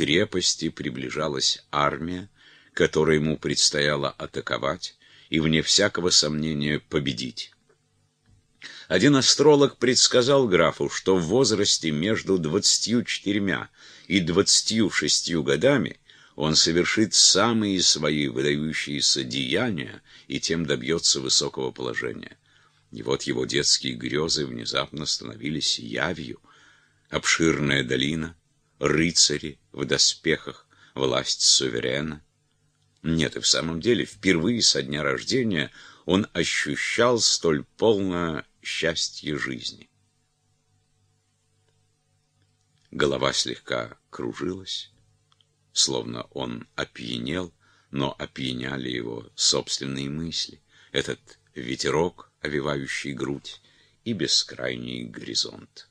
крепости приближалась армия, которой ему предстояло атаковать и, вне всякого сомнения, победить. Один астролог предсказал графу, что в возрасте между 24 и 26 годами он совершит самые свои выдающиеся деяния и тем добьется высокого положения. И вот его детские грезы внезапно становились явью. Обширная долина, рыцари в доспехах, власть суверена. Нет, и в самом деле, впервые со дня рождения он ощущал столь полное счастье жизни. Голова слегка кружилась, словно он опьянел, но опьяняли его собственные мысли, этот ветерок, овивающий грудь, и бескрайний горизонт.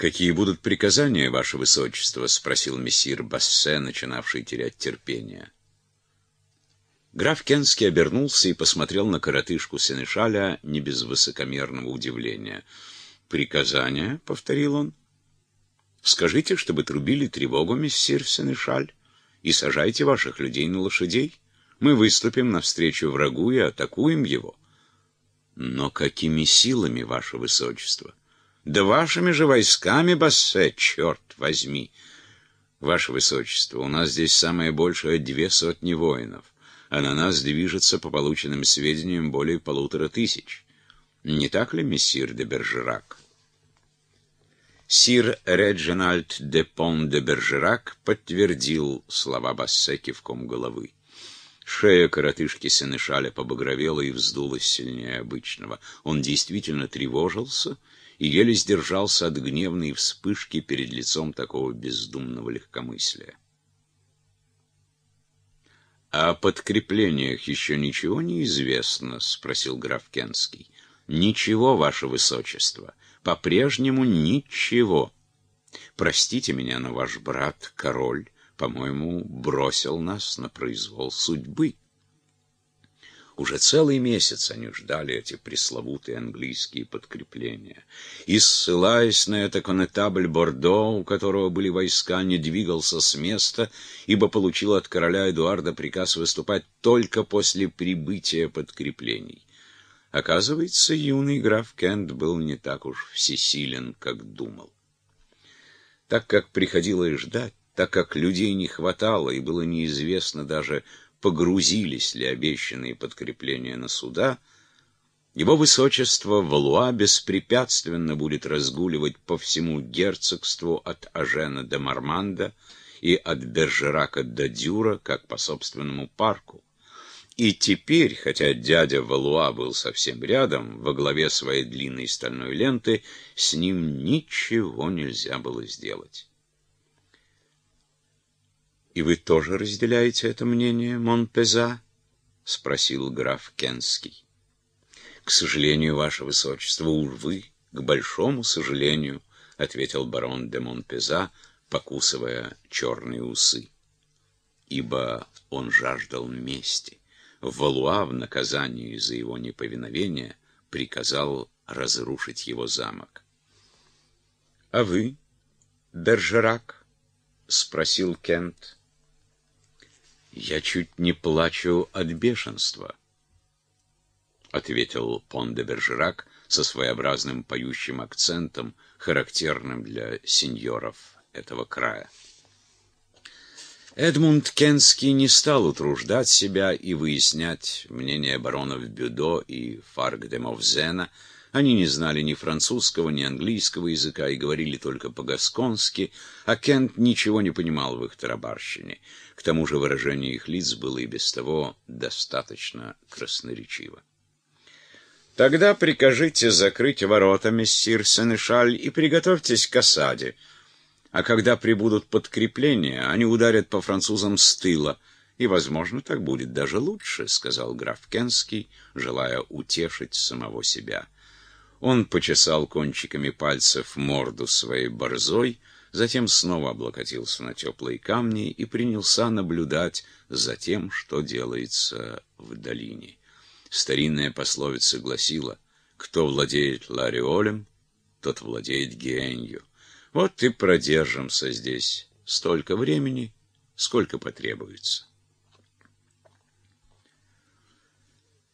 «Какие будут приказания, Ваше Высочество?» — спросил мессир Бассе, начинавший терять терпение. Граф Кенский обернулся и посмотрел на коротышку Сенешаля не без высокомерного удивления. «Приказания?» — повторил он. «Скажите, чтобы трубили тревогу, мессир Сенешаль, и сажайте ваших людей на лошадей. Мы выступим навстречу врагу и атакуем его». «Но какими силами, ваше высочество?» Да вашими же войсками, Бассе, черт возьми! Ваше Высочество, у нас здесь самое большее две сотни воинов, а на нас движется, по полученным сведениям, более полутора тысяч. Не так ли, мессир де Бержерак? Сир Реджинальд де Пон де Бержерак подтвердил слова Бассе кивком головы. Шея коротышки Сенешаля побагровела и вздулась сильнее обычного. Он действительно тревожился и еле сдержался от гневной вспышки перед лицом такого бездумного легкомыслия. «О подкреплениях еще ничего не известно?» — спросил граф Кенский. «Ничего, ваше высочество. По-прежнему ничего. Простите меня, но ваш брат, король, по-моему, бросил нас на произвол судьбы». Уже целый месяц они ждали эти пресловутые английские подкрепления. И, ссылаясь на это, конетабль Бордо, у которого были войска, не двигался с места, ибо получил от короля Эдуарда приказ выступать только после прибытия подкреплений. Оказывается, юный граф Кент был не так уж всесилен, как думал. Так как приходилось ждать, так как людей не хватало, и было неизвестно даже, погрузились ли обещанные подкрепления на суда, его высочество Валуа беспрепятственно будет разгуливать по всему герцогству от Ажена до Марманда и от Бержерака до Дюра, как по собственному парку. И теперь, хотя дядя Валуа был совсем рядом, во главе своей длинной стальной ленты, с ним ничего нельзя было сделать. И вы тоже разделяете это мнение, Монпеза? спросил граф Кенский. К сожалению, ваше высочество, увы, к большому сожалению, ответил барон де Монпеза, покусывая черные усы. Ибо он жаждал мести. Валуа в наказании за его неповиновение приказал разрушить его замок. — А вы, Бержерак? — спросил Кент. «Я чуть не плачу от бешенства», — ответил Пон де Бержерак со своеобразным поющим акцентом, характерным для сеньоров этого края. Эдмунд Кенский не стал утруждать себя и выяснять мнение баронов Бюдо и Фарг де Мовзена, они не знали ни французского, ни английского языка и говорили только по-гасконски, а Кент ничего не понимал в их тарабарщине. К тому же выражение их лиц было и без того достаточно красноречиво. «Тогда прикажите закрыть ворота, мессир Сенешаль, и приготовьтесь к осаде. А когда прибудут подкрепления, они ударят по французам с тыла». И, возможно, так будет даже лучше, — сказал граф Кенский, желая утешить самого себя. Он почесал кончиками пальцев морду своей борзой, затем снова облокотился на теплые камни и принялся наблюдать за тем, что делается в долине. Старинная пословица гласила «Кто владеет лариолем, тот владеет генью». Вот и продержимся здесь столько времени, сколько потребуется.